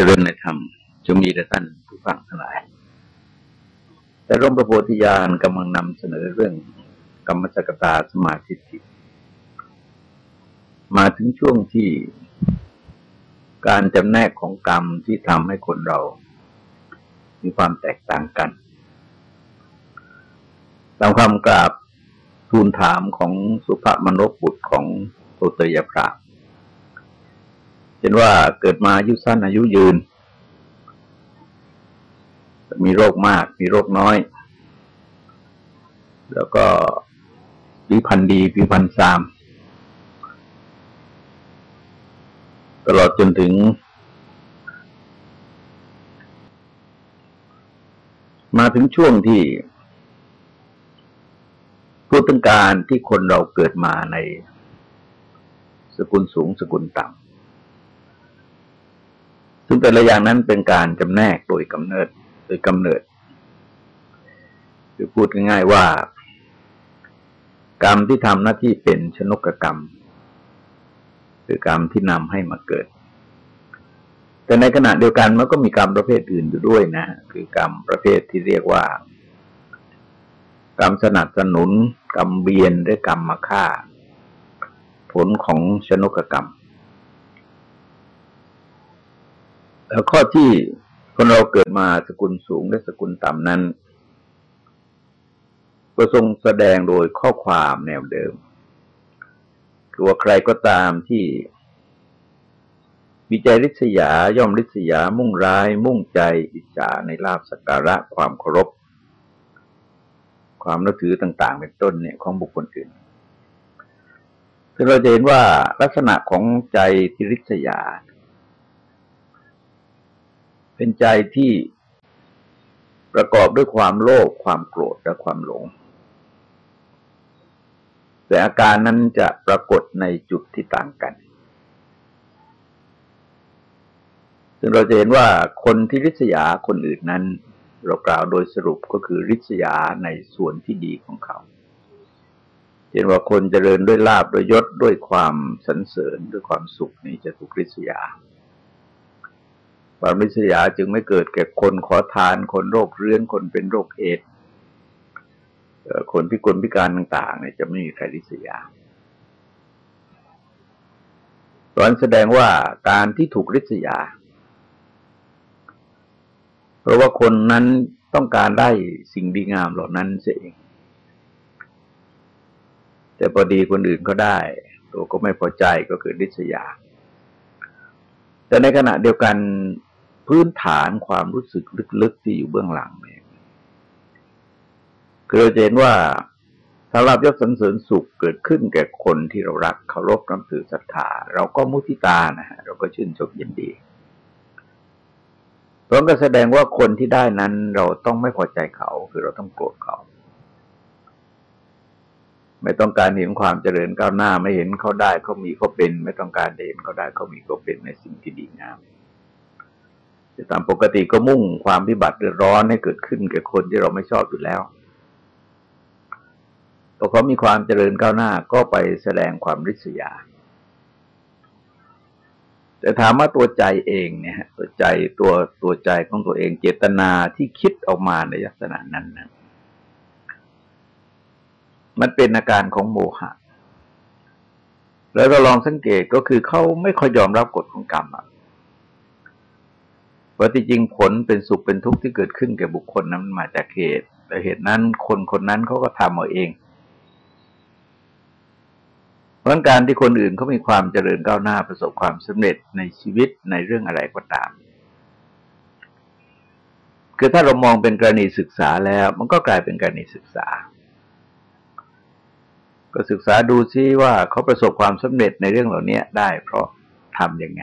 จริญในธรรมจะมีแต่ท่านผู้ฟังทั้งหลาย แต่ร่มประโพธิญาณกำลังนำเสนอเรื่องกรรมสกตาสมาธิิมาถึงช่วงที่การจำแนกของกรรมที่ทำให้คนเรา มีความแตกต่างกัน ตามความกราบทูลถามของสุภมนกบุตรของโตเตยพระ เห็นว่าเกิดมาอายุสั้นอายุยืน มีโรคมาก มีโรคน้อย แล้วก็ผิวพันธ์ดีผิวพันธ์ซาม ตลอดจนถึง มาถึงช่วงที่พูดถึงการที่คนเราเกิดมาในสกุลสูงสกุลต่ำ ซึ่งแต่ละอย่างนั้นเป็นการจำแนกโดยกำเนิดโดยกำเนิดคือพูดง่ายๆว่า กรรมที่ทำหน้าที่เป็นชนกกรรม คือกรรมที่นำให้มาเกิด แต่ในขณะเดียวกันมันก็มีกรรมประเภทอื่นอยู่ด้วยนะ คือกรรมประเภทที่เรียกว่า กรรมสนับสนุน กรรมเบียนด้วยกรรมมาฆ่า ผลของชนกกรรมแล้ว ข้อที่คนเราเกิดมาสกุลสูงและสกุลต่ำนั้นก็ทรงแสดงโดยข้อความแนวเดิม คือว่าใครก็ตามที่วิจัยริษยาย่อมริษยามุ่งร้าย มุ่งใจอิจฉาในลาบสการะความเคารพ ความนับถือต่าง ๆ เป็นต้นเนี่ยของบุคคลอื่นคือเราจะเห็นว่าลักษณะของใจที่ริษยา เป็นใจที่ประกอบด้วยความโลภความโกรธและความหลง แต่อาการนั้นจะปรากฏในจุดที่ต่างกัน ซึ่งเราจะเห็นว่าคนที่ริษยาคนอื่นนั้น เรากล่าวโดยสรุปก็คือริษยาในส่วนที่ดีของเขาเห็นว่าคนเจริญด้วยลาบด้วยยศด้วยความสรรเสริญด้วยความสุขนี่จะถูกริษยา ความริษยาจึงไม่เกิดแก่คนขอทาน คนโรคเรื้อนคนเป็นโรคเอดคนพิกลพิการต่างๆเนี่ยจะไม่มีใครริษยาตอนแสดงว่าการที่ถูกริษยา เพราะว่าคนนั้นต้องการได้สิ่งดีงามเหล่านั้นเอง แต่พอดีคนอื่นก็ได้ ตัวก็ไม่พอใจก็เกิดริษยา แต่ในขณะเดียวกัน พื้นฐานความรู้สึกลึกๆที่อยู่เบื้องหลังเนี่ยคือเราเห็นว่าถ้ารับยศสรรเสริญสุขเกิดขึ้นแก่คนที่เรารักเคารพนับถือศรัทธาเราก็มุทิตานะฮะเราก็ชื่นชมยินดีเพราะก็แสดงว่าคนที่ได้นั้นเราต้องไม่พอใจเขา คือเราต้องโกรธเขา ไม่ต้องการเห็นความเจริญก้าวหน้า ไม่เห็นเขาได้เขามีเขาเป็น ไม่ต้องการเห็นเขาได้เขามีเขาเป็นในสิ่งที่ดีงาม ตามปกติก็มุ่งความพิบัติเดือดร้อนให้เกิดขึ้นแก่คนที่เราไม่ชอบอยู่แล้วพอเขามีความเจริญก้าวหน้าก็ไปแสดงความริษยา แต่ถามว่าตัวใจเองเนี่ยตัวใจตัวตัวใจของตัวเองเจตนาที่คิดออกมาในลักษณะนั้นนะมันเป็นอาการของโมหะ แล้วเราลองสังเกตก็คือเขาไม่ค่อยยอมรับกฎของกรรมอะ ว่าที่จริงผลเป็นสุขเป็นทุกข์ที่เกิดขึ้นแก่บุคคลนั้นมาจากเหตุแต่เหตุนั้นคนคนนั้นเขาก็ทำเอาเองเพราะการที่คนอื่นเขามีความเจริญก้าวหน้าประสบความสำเร็จในชีวิตในเรื่องอะไรก็ตาม คือถ้าเรามองเป็นกรณีศึกษาแล้ว มันก็กลายเป็นกรณีศึกษา ก็ศึกษาดูซิว่าเขาประสบความสำเร็จในเรื่องเหล่านี้ได้เพราะทำยังไง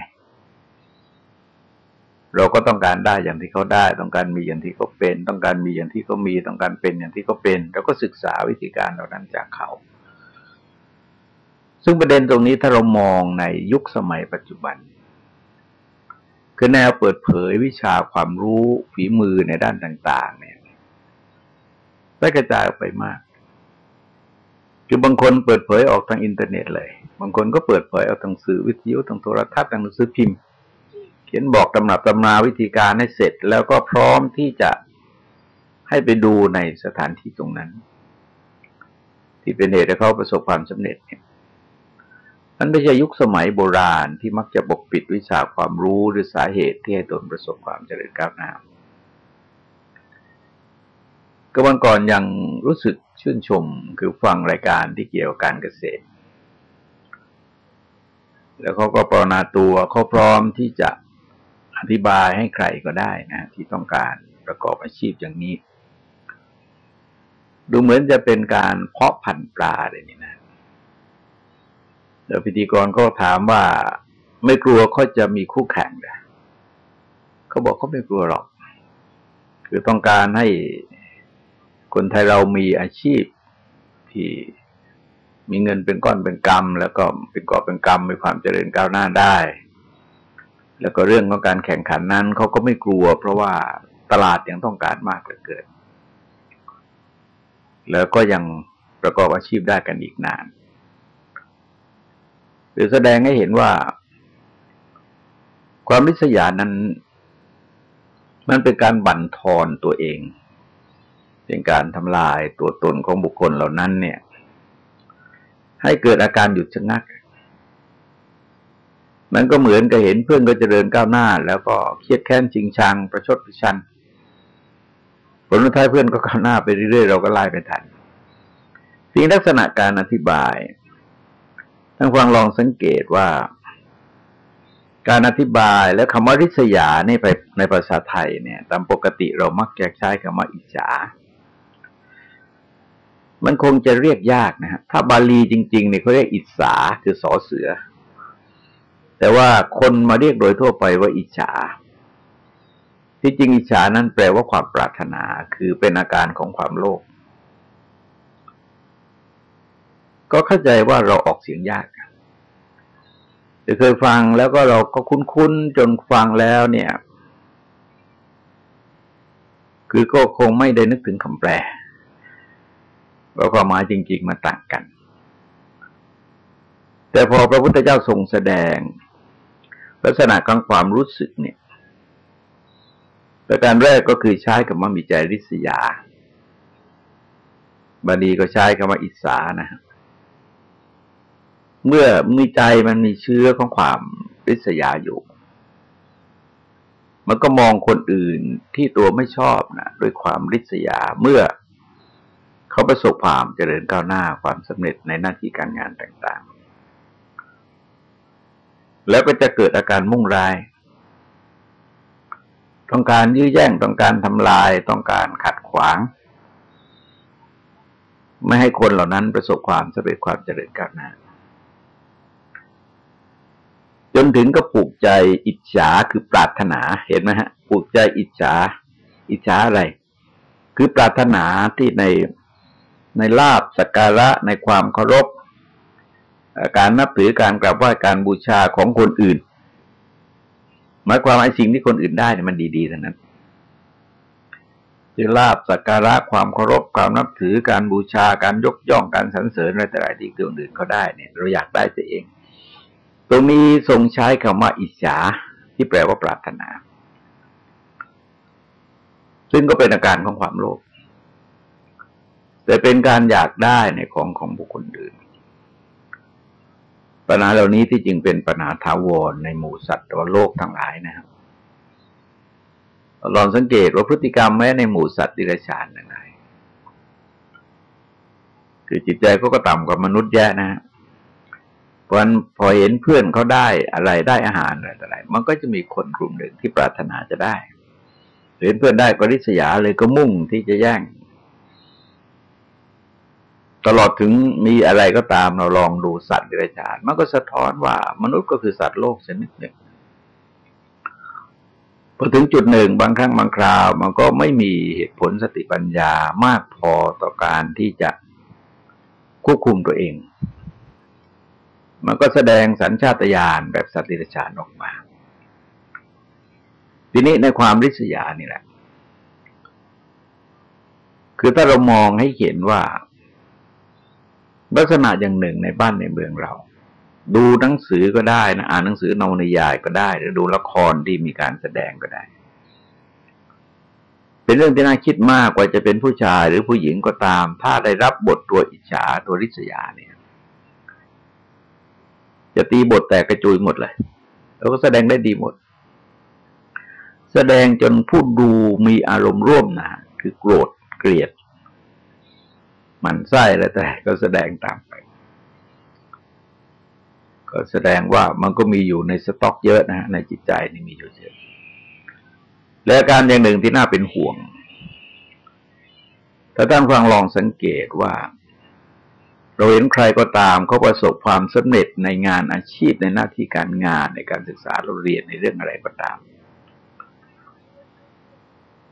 เราก็ต้องการได้อย่างที่เขาได้ ต้องการมีอย่างที่เขาเป็น ต้องการมีอย่างที่เขามี ต้องการเป็นอย่างที่เขาเป็นเราก็ศึกษาวิธีการเหล่านั้นจากเขา ซึ่งประเด็นตรงนี้ถ้าเรามองในยุคสมัยปัจจุบัน คือแนวเปิดเผยวิชาความรู้ฝีมือในด้านต่าง ๆ เนี่ยได้กระจายออกไปมากคือบางคนเปิดเผยออกทางอินเทอร์เน็ตเลย บางคนก็เปิดเผยออกทางสื่อวิทยุทางโทรทัศน์ทางหนังสือพิมพ์ เขียนบอกตำหนับตำนาวิธีการให้เสร็จ แล้วก็พร้อมที่จะให้ไปดูในสถานที่ตรงนั้น ที่เป็นเหตุให้เขาประสบความสำเร็จเนี่ยนั้นไม่ใช่ยุคสมัยโบราณที่มักจะปกปิดวิชาความรู้หรือสาเหตุที่ให้ตนประสบความเจริญก้าวหน้าก็วันก่อนยังรู้สึกชื่นชมคือฟังรายการที่เกี่ยวกับการเกษตร แล้วเขาก็ปรนาตัวเขาพร้อมที่จะ อธิบายให้ใครก็ได้นะ ที่ต้องการประกอบอาชีพอย่างนี้ ดูเหมือนจะเป็นการเพาะพันธุ์ปลาเลยนี่นะเดี๋ยวพิธีกรก็ถามว่าไม่กลัวเขาจะมีคู่แข่งเลยเขาบอกเขาไม่กลัวหรอก คือต้องการให้คนไทยเรามีอาชีพที่มีเงินเป็นก้อนเป็นกรรม แล้วก็เป็นกอบเป็นกรรมมีความเจริญก้าวหน้าได้ แล้วก็เรื่องของการแข่งขันนั้นเขาก็ไม่กลัว เพราะว่าตลาดยังต้องการมากเหลือเกิน แล้วก็ยังประกอบอาชีพได้กันอีกนาน หรือแสดงให้เห็นว่า ความริษยานั้น มันเป็นการบั่นทอนตัวเอง เป็นการทำลายตัวตนของบุคคลเหล่านั้นเนี่ย ให้เกิดอาการหยุดชะงัก มันก็เหมือนกับเห็นเพื่อนก็เจริญก้าวหน้า แล้วก็เครียดแค้นจริงชัง ประชดประชัน ผลท้ายเพื่อนก็ก้าวหน้าไปเรื่อยๆเราก็ไล่ไปทันสิ่งลักษณะการอธิบายท่านฟังลองสังเกตว่าการอธิบายและคำว่าริษยาในในภาษาไทยเนี่ย ตามปกติเรามักจะใช้คำว่าอิจฉา มันคงจะเรียกยากนะฮะถ้าบาลีจริงๆเนี่ยเขาเรียกอิสาคือสอเสือ แต่ว่าคนมาเรียกโดยทั่วไปว่าอิจฉา ที่จริงอิจฉานั้นแปลว่าความปรารถนาคือเป็นอาการของความโลภก็เข้าใจว่าเราออกเสียงยากเคยฟังแล้วก็เราก็คุ้นๆจนฟังแล้วเนี่ย คือก็คงไม่ได้นึกถึงคำแปลว่าความหมายจริง ๆมาต่างกัน แต่พอพระพุทธเจ้าทรงแสดง ลักษณะของความรู้สึกเนี่ยประการแรกก็คือใช้คำว่ามีใจริษยา บาลีก็ใช้คำว่าอิสานะเมื่อมีใจมันมีเชื้อของความริษยาอยู่ มันก็มองคนอื่นที่ตัวไม่ชอบนะด้วยความริษยาเมื่อเขาประสบความเจริญก้าวหน้าความสำเร็จในหน้าที่การงานต่างๆ แล้วก็จะเกิดอาการมุ่งร้าย ต้องการยื้อแย่งต้องการทำลาย ต้องการขัดขวาง ไม่ให้คนเหล่านั้นประสบความสำเร็จความเจริญก้าวหน้าจนถึงก็ปลูกใจอิจฉาคือปรารถนาเห็นไหมฮะปลูกใจอิจฉา อิจฉาอะไร คือปรารถนาที่ในในลาบสักการะในความเคารพ การนับถือการกราบไหว้การบูชาของคนอื่น หมายความว่าสิ่งที่คนอื่นได้เนี่ยมันดีๆทั้งนั้นคือลาบสักการะความเคารพความนับถือการบูชาการยกย่องการสรรเสริญอะไรแต่ละที่คนอื่นเขาได้เนี่ยเราอยากได้ตัวเอง ตรงนี้ทรงใช้คำว่าอิจฉาที่แปลว่าปรารถนา ซึ่งก็เป็นอาการของความโลภแต่เป็นการอยากได้ในของของบุคคลอื่น ปัญหาเหล่านี้ที่จริงเป็นปัญหาทาวรในหมู่สัตว์ตัวโลกทั้งหลายนะครับลองสังเกตว่าพฤติกรรมแม้ในหมู่สัตว์ดิเรชันยังไงคือจิตใจเขาก็ต่ำกว่ามนุษย์แย่นะเพราะพอเห็นเพื่อนเขาได้อะไรได้อาหารอะไรต่ออะไรมันก็จะมีคนกลุ่มหนึ่งที่ปรารถนาจะได้ เห็นเพื่อนได้ก็ริษยาเลยก็มุ่งที่จะแย่ง ตลอดถึงมีอะไรก็ตามเราลองดูสัตว์ดิเรกชันมันก็สะท้อนว่ามนุษย์ก็คือสัตว์โลกชนิดหนึ่งพอถึงจุดหนึ่งบางครั้งบางคราว มันก็ไม่มีเหตุผลสติปัญญามากพอต่อการที่จะควบคุมตัวเอง มันก็แสดงสัญชาตญาณแบบสัตว์ดิเรกชันออกมา ทีนี้ในความริษยานี่แหละ คือถ้าเรามองให้เห็นว่า ลักษณะอย่างหนึ่งในบ้านในเมืองเรา ดูหนังสือก็ได้นะอ่านหนังสือนวนิยายก็ได้ หรือดูละครที่มีการแสดงก็ได้ เป็นเรื่องที่น่าคิดมากกว่าจะเป็นผู้ชายหรือผู้หญิงก็ตาม ถ้าได้รับบทตัวอิจฉาตัวริษยาเนี่ย จะตีบทแตกกระจุยหมดเลย แล้วก็แสดงได้ดีหมด แสดงจนผู้ดูมีอารมณ์ร่วมนะคือโกรธเกลียด มันไส้อะไรแต่ก็แสดงตามไป ก็แสดงว่ามันก็มีอยู่ในสต็อกเยอะนะในจิตใจนี่มีอยู่เยอะและการอย่างหนึ่งที่น่าเป็นห่วง ถ้าท่านฟังลองสังเกตว่า เราเห็นใครก็ตามเขาประสบความสำเร็จในงานอาชีพในหน้าที่การงานในการศึกษาเราเรียนในเรื่องอะไรก็ตาม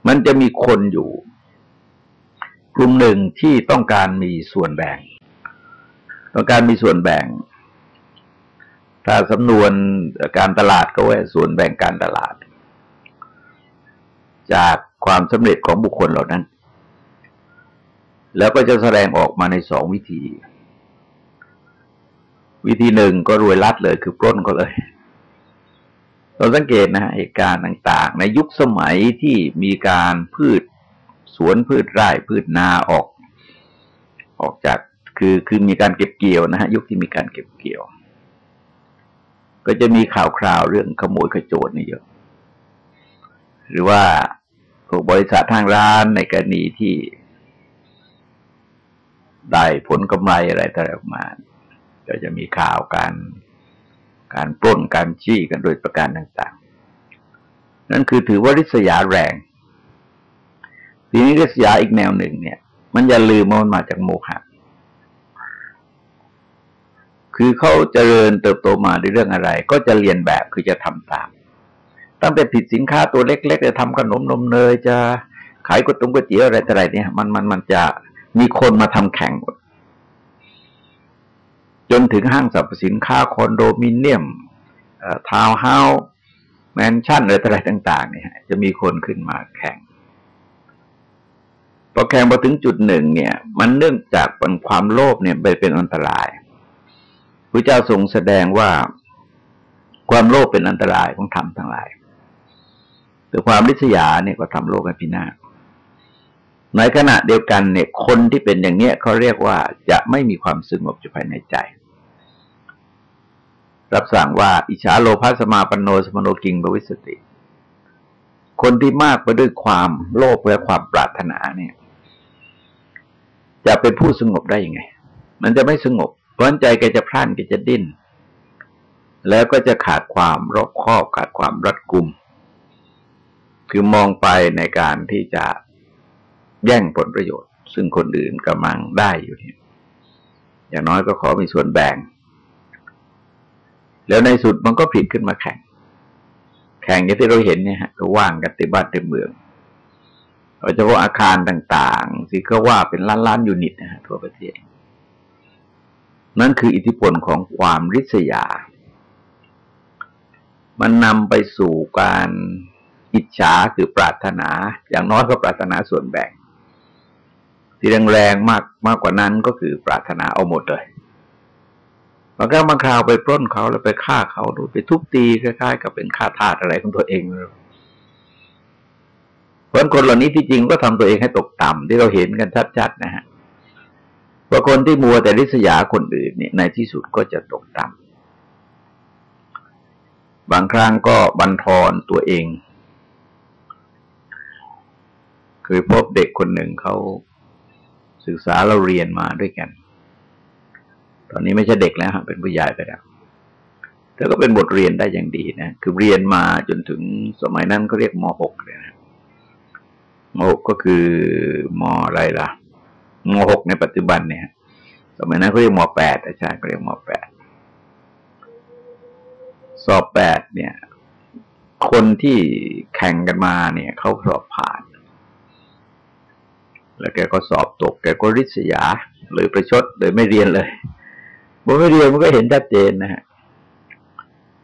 มันจะมีคนอยู่ กลุ่มหนึ่งที่ต้องการมีส่วนแบ่ง ต้องการมีส่วนแบ่ง ถ้าสำนวนการตลาดก็ว่าส่วนแบ่งการตลาด จากความสำเร็จของบุคคลเหล่านั้น แล้วก็จะแสดงออกมาในสองวิธี วิธีหนึ่งก็รวยลัดเลยคือปล้นก็เลยเราสังเกตนะเหตุการณ์ต่าง ๆ ในยุคสมัยที่มีการพืช สวนพืชไร่พืชนาออก ออกจากคือคือมีการเก็บเกี่ยวนะฮะยุคที่มีการเก็บเกี่ยว ก็จะมีข่าวคราวเรื่องขโมยขโจรนี่เยอะ หรือว่าพวกบริษัททางร้านในกรณีที่ได้ผลกำไรอะไรต่างออกมาก็จะมีข่าวการการปล้นการชี้กันโดยประการต่าง ๆ นั่นคือถือว่าริษยาแรง ทีนี้ริษยาอีกแนวหนึ่งเนี่ย มันอย่าลืมมันมาจากโมหะคือเขาเจริญเติบโตมาด้วยเรื่องอะไร ก็จะเรียนแบบคือจะทำตาม ตั้งแต่ผลิตสินค้าตัวเล็กๆจะทำขนมนมเนยจะขายก๋วยตงก๋วยเตี๋ยวอะไรต่ออะไรเนี่ย มันมันมันจะมีคนมาทำแข่งหมดจนถึงห้างสรรพสินค้าคอนโดมิเนียมทาวน์เฮาส์แมนชั่นอะไรต่ออะไรต่าง ๆ เนี่ย จะมีคนขึ้นมาแข่ง พอแข่งมาถึงจุดหนึ่งเนี่ย มันเนื่องจากเป็นความโลภเนี่ยไปเป็นอันตรายพระเจ้าทรงแสดงว่าความโลภเป็นอันตรายของธรรมทั้งหลายแต่ความริษยาเนี่ยก็ทำโลกให้พินาศในขณะเดียวกันเนี่ย คนที่เป็นอย่างเนี้ยเขาเรียกว่าจะไม่มีความสงบอยู่ภายในใจ รับสั่งว่า อิจฉาโลภะสมาปโนสมโนกิงบวิสติ คนที่มากไปด้วยความโลภและความปรารถนาเนี่ย จะเป็นผู้สงบได้ยังไง มันจะไม่สงบ เพราะใจแกจะพล่านแกจะดิ้น แล้วก็จะขาดความรอบคอบขาดความรัดกุม คือมองไปในการที่จะแย่งผลประโยชน์ ซึ่งคนอื่นกำลังได้อยู่เนี่ยอย่างน้อยก็ขอมีส่วนแบ่ง แล้วในสุดมันก็ผิดขึ้นมาแข่ง แข่งอย่างที่เราเห็นเนี่ยฮะก็ว่างกันเต็มบ้านเต็มเมือง โดยเฉพาะอาคารต่างๆที่เขาว่าเป็นล้านล้านยูนิตนะฮะทั่วประเทศ นั่นคืออิทธิพลของความริษยา มันนำไปสู่การอิจฉาคือปรารถนา อย่างน้อยก็ปรารถนาส่วนแบ่ง ที่แรงๆมากมากกว่านั้นก็คือปรารถนาเอาหมดเลยบางครั้งบางคราวไปปล้นเขาแล้วไปฆ่าเขาดูไปทุบตีคล้ายๆกับเป็นฆ่าทาสอะไรของตัวเองเลย เพราะคนเหล่านี้ที่จริงก็ทำตัวเองให้ตกต่ำที่เราเห็นกันชัดๆนะฮะเพราคนที่มัวแต่ริษยาคนอื่นเนี่ยในที่สุดก็จะตกต่ำบางครั้งก็บันทอนตัวเองเคยพบเด็กคนหนึ่งเขาศึกษาเราเรียนมาด้วยกัน ตอนนี้ไม่ใช่เด็กแล้วเป็นผู้ใหญ่ไปแล้วแต่ก็เป็นบทเรียนได้อย่างดีนะ คือเรียนมาจนถึงสมัยนั้นเขาเรียกม .6 เลยนะ ม .6 ก็คือมอะไรล่ะม .6 ในปัจจุบันเนี่ยสมัยนั้นเขาเรียกม .8 อาจารย์เขาเรียกม .8 สอบแปดเนี่ย คนที่แข่งกันมาเนี่ยเขาสอบผ่าน แล้วแกก็สอบตก แกก็ริษยา หรือประชดโดยไม่เรียนเลยบ่ไม่เรียนมันก็เห็นชัดเจนนะฮะ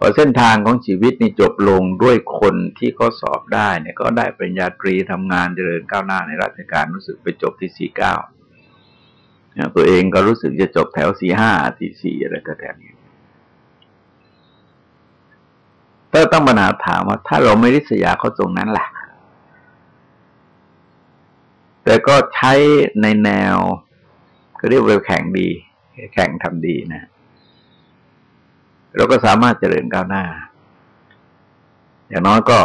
พอเส้นทางของชีวิตนี่จบลงด้วยคนที่เขาสอบได้เนี่ยก็ได้ปริญญาตรีทำงานเจริญก้าวหน้าในราชการรู้สึกไปจบที่สี่เก้าตัวเองก็รู้สึกจะจบแถวสี่ห้าสี่สี่อะไรก็แถวนี้ก็ต้องปัญหาถามว่า ถ้าเราไม่ริษยาเขาตรงนั้นแหละแต่ก็ใช้ในแนวก็เรียกว่าแข่งดี แข่งทำดีนะ เราก็สามารถเจริญก้าวหน้า อย่างน้อยก็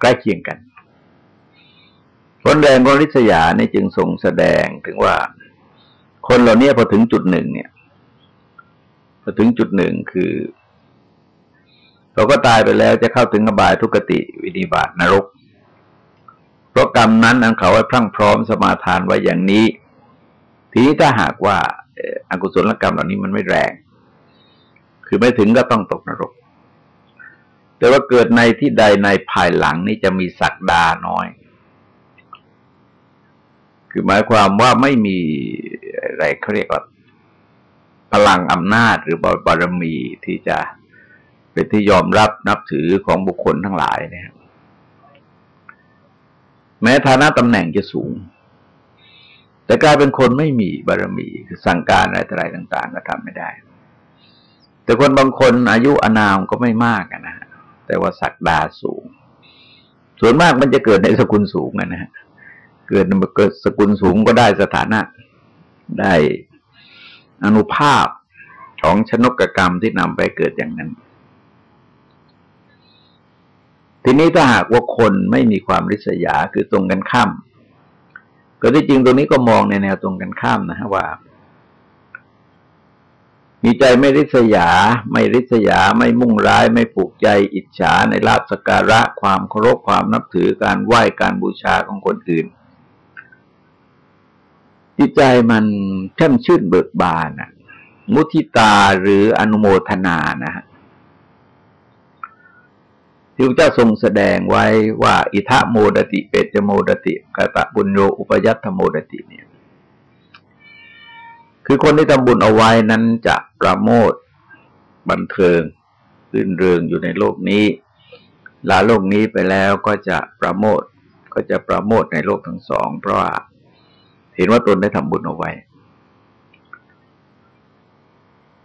ใกล้เคียงกันผลแรงของริษยาเนี่ยจึงทรงแสดงถึงว่า คนเหล่านี้พอถึงจุดหนึ่งเนี่ย พอถึงจุดหนึ่งคือ เราก็ตายไปแล้วจะเข้าถึงอบายทุกติวินิบาตนรกเพราะกรรมนั้นอันเขาไว้พรั่งพร้อมสมาทานไว้อย่างนี้ ทีนี้ถ้าหากว่าอากุศลกรรมเหล่านี้มันไม่แรง คือไม่ถึงก็ต้องตกนรก แต่ว่าเกิดในที่ใดในภายหลังนี้จะมีศักดาน้อย คือหมายความว่าไม่มีอะไรเขาเรียกว่าพลังอำนาจหรือบารมีที่จะเป็นที่ยอมรับนับถือของบุคคลทั้งหลายเนี่ยแม้ฐานะตำแหน่งจะสูง แต่กลายเป็นคนไม่มีบารมีคือสั่งการอะไรอะไรต่าง ๆ ก็ทำไม่ได้ แต่คนบางคนอายุอนามก็ไม่มากนะฮะแต่ว่าศักดาสูง ส่วนมากมันจะเกิดในสกุลสูงนะฮะเกิดเกิดสกุลสูงก็ได้สถานะ ได้อนุภาพของชนกกรรมที่นำไปเกิดอย่างนั้น ทีนี้ถ้าหากว่าคนไม่มีความริษยาคือตรงกันข้ามก็ที่จริงตรงนี้ก็มองในแนวตรงกันข้ามนะฮะว่า มีใจไม่ริษยา ไม่ริษยา ไม่มุ่งร้าย ไม่ผูกใจอิจฉาในลาภสการะ ความเคารพความนับถือการไหว้การบูชาของคนอื่น จิตใจมันแช่มชื่นเบิกบานอะมุทิตาหรืออนุโมทนานะฮะที่พระเจ้าทรงแสดงไว้ว่า อิทะโมดติ เปจโมดติกตะบุญโยอุปยัตโมดติเนี่ย คือคนที่ทำบุญเอาไว้นั้นจะประโมทบันเทิงรื่นเริงอยู่ในโลกนี้ ลาโลกนี้ไปแล้วก็จะประโมทก็จะประโมทในโลกทั้งสอง เพราะว่าเห็นว่าตนได้ทำบุญเอาไว้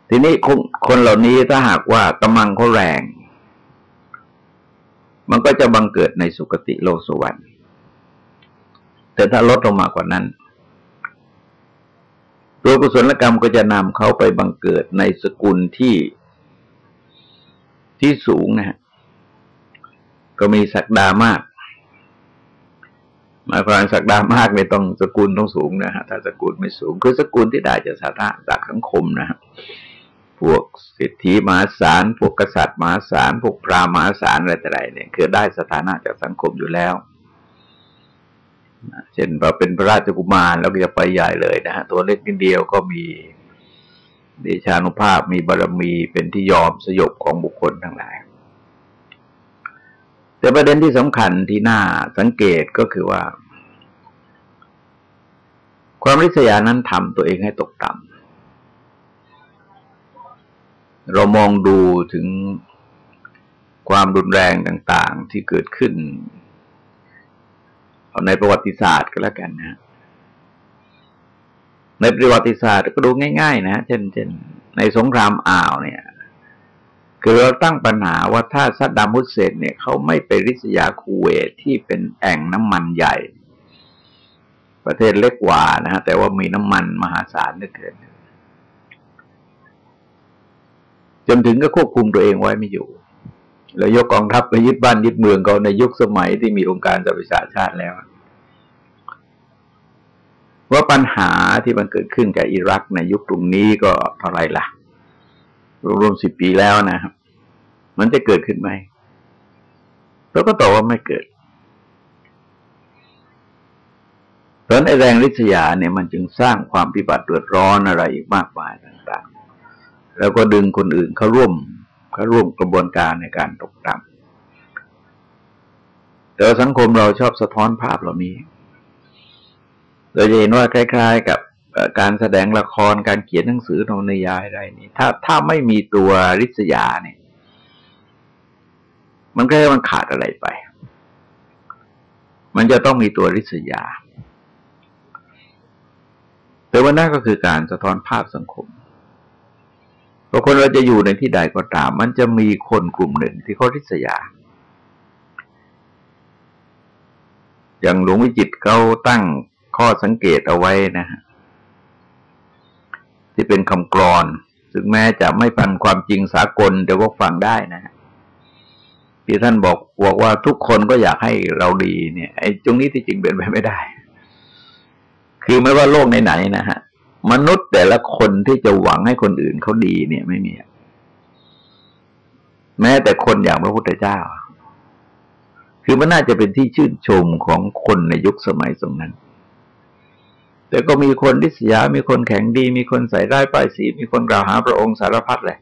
ทีนี้คนคนเหล่านี้ถ้าหากว่ากำลังเขาแรง มันก็จะบังเกิดในสุคติโลกสวรรค์แต่ถ้าลดลงมากว่านั้น ตัวกุศลกรรมก็จะนำเขาไปบังเกิดในสกุลที่ที่สูงนะฮะก็มีศักดามากมาความสักดามากไม่ต้องสกุลต้องสูงนะฮะถ้าสกุลไม่สูง คือสกุลที่ได้จากสาธารจากสังคมนะฮะพวกเศรษฐีมหาศาลพวกกษัตริย์มหาศาลพวกพราหมณ์มหาศาลอะไรต่ออะไรเนี่ย คือได้สถานะจากสังคมอยู่แล้ว เช่นเราเป็นพระราชกุมารแล้วก็จะไปใหญ่เลยนะฮะตัวเล็กนิดเดียวก็มีเดชานุภาพมีบารมีเป็นที่ยอมสยบของบุคคลทั้งหลาย แต่ประเด็นที่สำคัญที่น่าสังเกตก็คือว่า ความริษยานั้นทำตัวเองให้ตกต่ำเรามองดูถึงความรุนแรงต่าง ๆ ที่เกิดขึ้น ในประวัติศาสตร์ก็แล้วกันนะ ในประวัติศาสตร์ก็ดูง่าย ๆ นะ เช่นเช่นในสงครามอ่าวเนี่ย คือเราตั้งปัญหาว่าถ้าซัดดามุสเซนเนี่ยเขาไม่ไปริษยาคูเวตที่เป็นแอ่งน้ำมันใหญ่ ประเทศเล็กกว่านะฮะแต่ว่ามีน้ำมันมหาศาลเหลือเกินจนถึงก็ควบคุมตัวเองไว้ไม่อยู่ แล้วยกกองทัพไปยึดบ้านยึดเมืองเขาในยุคสมัยที่มีองค์การสหประชาชาติแล้ว ว่าปัญหาที่มันเกิดขึ้นกับอิรักในยุคตรงนี้ก็เท่าไรล่ะ รวมสิบปีแล้วนะครับ มันจะเกิดขึ้นไหมเราก็ตอบว่าไม่เกิดเพราะในแรงริษยาเนี่ยมันจึงสร้างความพิบัติเดือดร้อนอะไรอีกมากมายต่าง ๆ แล้วก็ดึงคนอื่นเข้าร่วมเข้าร่วมกระบวนการในการตกต่ำแต่สังคมเราชอบสะท้อนภาพเหล่านี้ เราจะเห็นว่าคล้าย ๆ กับการแสดงละครการเขียนหนังสือนวนิยายอะไรนี่ถ้าถ้าไม่มีตัวริษยาเนี่ย มันก็มันขาดอะไรไป มันจะต้องมีตัวริษยา แต่ว่านั่นก็คือการสะท้อนภาพสังคมเพราะคนเราจะอยู่ในที่ใดก็ตาม มันจะมีคนกลุ่มหนึ่งที่เขาริษยา อย่างหลวงวิจิตเขาตั้ง ข้อสังเกตเอาไว้นะฮะที่เป็นคำกรอนถึงแม้จะไม่ฟังความจริงสากลแต่ว่าฟังได้นะที่ท่านบอกบอกว่าทุกคนก็อยากให้เราดีเนี่ยไอ้ตรงนี้ที่จริงเป็นไปไม่ได้ คือไม่ว่าโลกไหนๆนะฮะมนุษย์แต่ละคนที่จะหวังให้คนอื่นเขาดีเนี่ยไม่มีแม้แต่คนอย่างพระพุทธเจ้า คือมันน่าจะเป็นที่ชื่นชมของคนในยุคสมัยสมนั้น แต่ก็มีคนริษยา มีคนแข็งดี มีคนใส่ได้ป้ายสีมีคนกล่าวหาพระองค์สารพัดเลย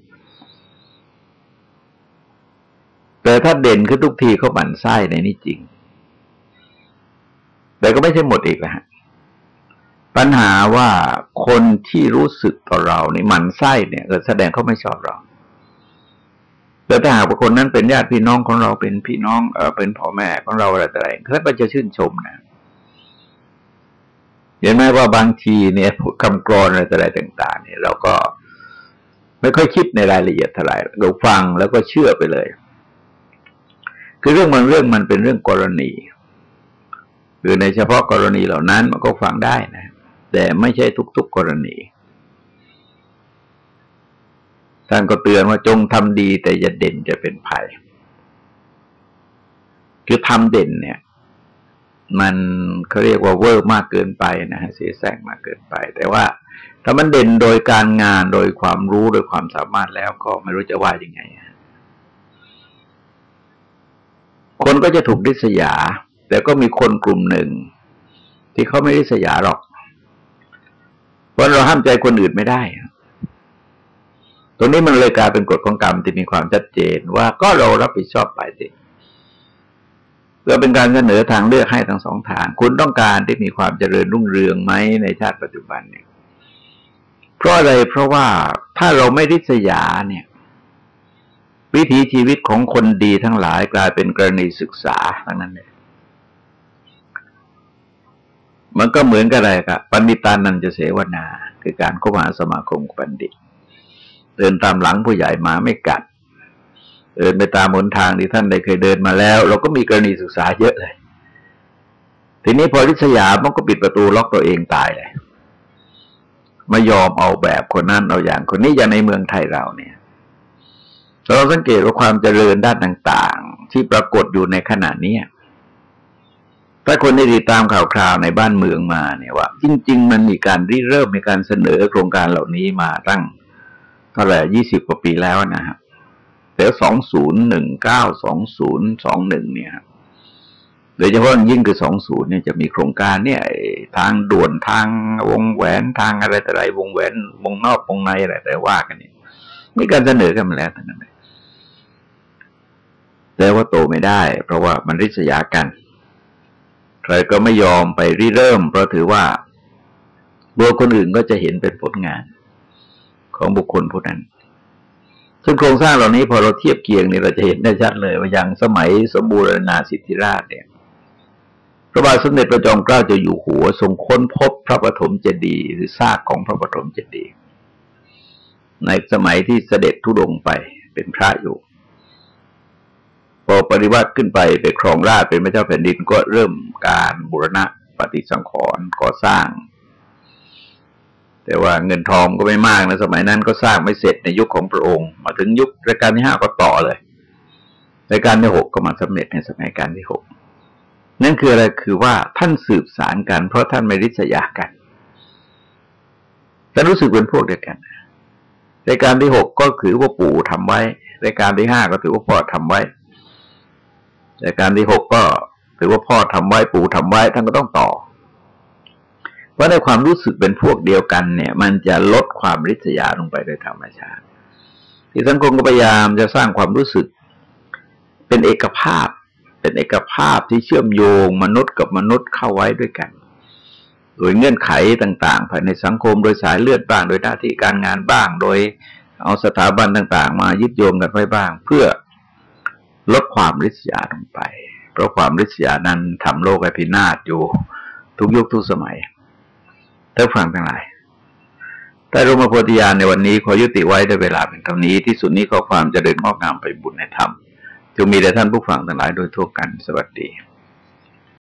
แต่ถ้าเด่นคือทุกทีเขาหมั่นไส้ในนี้จริง แต่ก็ไม่ใช่หมดอีกนะฮะปัญหาว่าคนที่รู้สึกต่อเราในมันไส้เนี่ยก็แสดงเขาไม่ชอบเราแต่ถ้าหากว่าคนนั้นเป็นญาติพี่น้องของเราเป็นพี่น้องเออเป็นพ่อแม่ของเราอะไรต่ออะไรเขาก็จะชื่นชมนะ เห็นไหมว่าบางทีเนี่ยคำกรอนอะไรต่อะไรต่าง ๆ เนี่ยเราก็ไม่ค่อยคิดในรายละเอียดเท่าไหร่เราฟังแล้วก็เชื่อไปเลย คือเรื่องมันเรื่องมันเป็นเรื่องกรณีคือในเฉพาะกรณีเหล่านั้นมันก็ฟังได้นะ แต่ไม่ใช่ทุก ๆกรณีท่านก็เตือนว่าจงทำดีแต่อย่าเด่นจะเป็นภัย คือทำเด่นเนี่ย มันเขาเรียกว่าเวอร์มากเกินไปนะฮะเสียแซงมากเกินไป แต่ว่าถ้ามันเด่นโดยการงานโดยความรู้โดยความสามารถแล้วก็ไม่รู้จะว่ายังไง คนก็จะถูกดิษยา แต่ก็มีคนกลุ่มหนึ่ง ที่เขาไม่ดิษยาหรอก เพราะเราห้ามใจคนอื่นไม่ได้ตรงนี้มันเลยกลายเป็นกฎของกรรมที่มีความชัดเจนว่าก็เรารับผิดชอบไปสิ พื่อเป็นการเสนอทางเลือกให้ทั้งสองทาง คุณต้องการที่มีความเจริญรุ่งเรืองไหมในชาติปัจจุบันเนี่ย เพราะอะไรเพราะว่าถ้าเราไม่ริษยาเนี่ย วิถีชีวิตของคนดีทั้งหลายกลายเป็นกรณีศึกษาทั้งนั้นเลยมันก็เหมือนกับอะไรครับปัณิตานันจะเสวนา คือการเข้าหาสมาคมปัณฑิต เดินตามหลังผู้ใหญ่มาไม่กัด เดินไปตามหนทางที่ท่านได้เคยเดินมาแล้ว เราก็มีกรณีศึกษาเยอะเลย ทีนี้พอริษยามันก็ปิดประตูล็อกตัวเองตายเลยไม่ยอมเอาแบบคนนั้นเอาอย่างคนนี้อย่างในเมืองไทยเราเนี่ย เราสังเกตว่าความเจริญด้านต่าง ๆ ที่ปรากฏอยู่ในขณะนี้ถ้าคนได้ติดตามข่าวคราวในบ้านเมืองมาเนี่ยว่า จริง ๆ มันมีการริเริ่มมีการเสนอโครงการเหล่านี้มาตั้งเท่าไหร่ยี่สิบกว่าปีแล้วนะครับ แต่สองศูนย์หนึ่งเก้าสองศูนย์สองหนึ่งเนี่ยโดยเฉพาะยิ่งคือสองศูนย์เนี่ยจะมีโครงการเนี่ยทางด่วนทางวงแหวนทางอะไรแต่ไรวงแหวน วงนอกวงในอะไรแต่ว่ากันเนี่ยมีการเสนอกันมาแล้วทั้งนั้นเลยแต่ว่าโตไม่ได้ เพราะว่ามันริษยากันใครก็ไม่ยอมไปริเริ่ม เพราะถือว่าบัวคนอื่นก็จะเห็นเป็นผลงานของบุคคลผู้นั้น ซึ่งโครงสร้างเหล่านี้พอเราเทียบเคียงเนี่ยเราจะเห็นได้ชัดเลย ว่าอย่างสมัยสมบูรณาสิทธิราชเนี่ย พระบาทสมเด็จพระจอมเกล้าเจะอยู่หัวทรงค้นพบพระปฐมเจดีย์หรือซากของพระปฐมเจดีย์ในสมัยที่เสด็จทุดงไปเป็นพระอยู่พอปฏิวัติขึ้นไปไปครองราชเป็นพระเจ้าแผ่นดินก็เริ่มการบูรณะปฏิสังขรณ์ก่อสร้าง แต่ว่าเงินทองก็ไม่มากนะสมัยนั้นก็สร้างไม่เสร็จในยุคของพระองค์ มาถึงยุครัชกาลที่ห้าก็ต่อเลยรัชกาลที่หกก็มาสำเร็จในสมัยการที่หกนั่นคืออะไรคือว่าท่านสืบสารกัน เพราะท่านไม่ริษยากันท่านรู้สึกเป็นพวกเดียวกันรายการที่หกก็คือว่าปู่ทำไว้รายการที่ห้าก็ถือว่าพ่อทำไว้แต่การที่หกก็ถือว่าพ่อทำไว้ปู่ทำไว้ท่านก็ต้องต่อ เพราะในความรู้สึกเป็นพวกเดียวกันเนี่ย มันจะลดความริษยาลงไปโดยธรรมชาติ ที่สังคมก็พยายามจะสร้างความรู้สึก เป็นเอกภาพ เป็นเอกภาพที่เชื่อมโยงมนุษย์กับมนุษย์เข้าไว้ด้วยกัน โดยเงื่อนไขต่างๆภายในสังคมโดยสายเลือดบ้าง โดยหน้าที่การงานบ้าง โดยเอาสถาบันต่างๆ มายึดโยงกันไว้บ้าง เพื่อลดความริษยาลงไป เพราะความริษยานั้นทำโลกให้พินาศอยู่ทุกยุคทุกสมัย ท่านฟังทั้งหลายแต่รมโพธิญาณในวันนี้ขอยุติไว้ด้วยเวลาเป็นเท่านี้ที่สุดนี้ขอความจเจริญงอกงามไปบุญในธรรมจงมีแด่ท่านผู้ฟังทั้งหลายโดยทั่วกันสวัสดี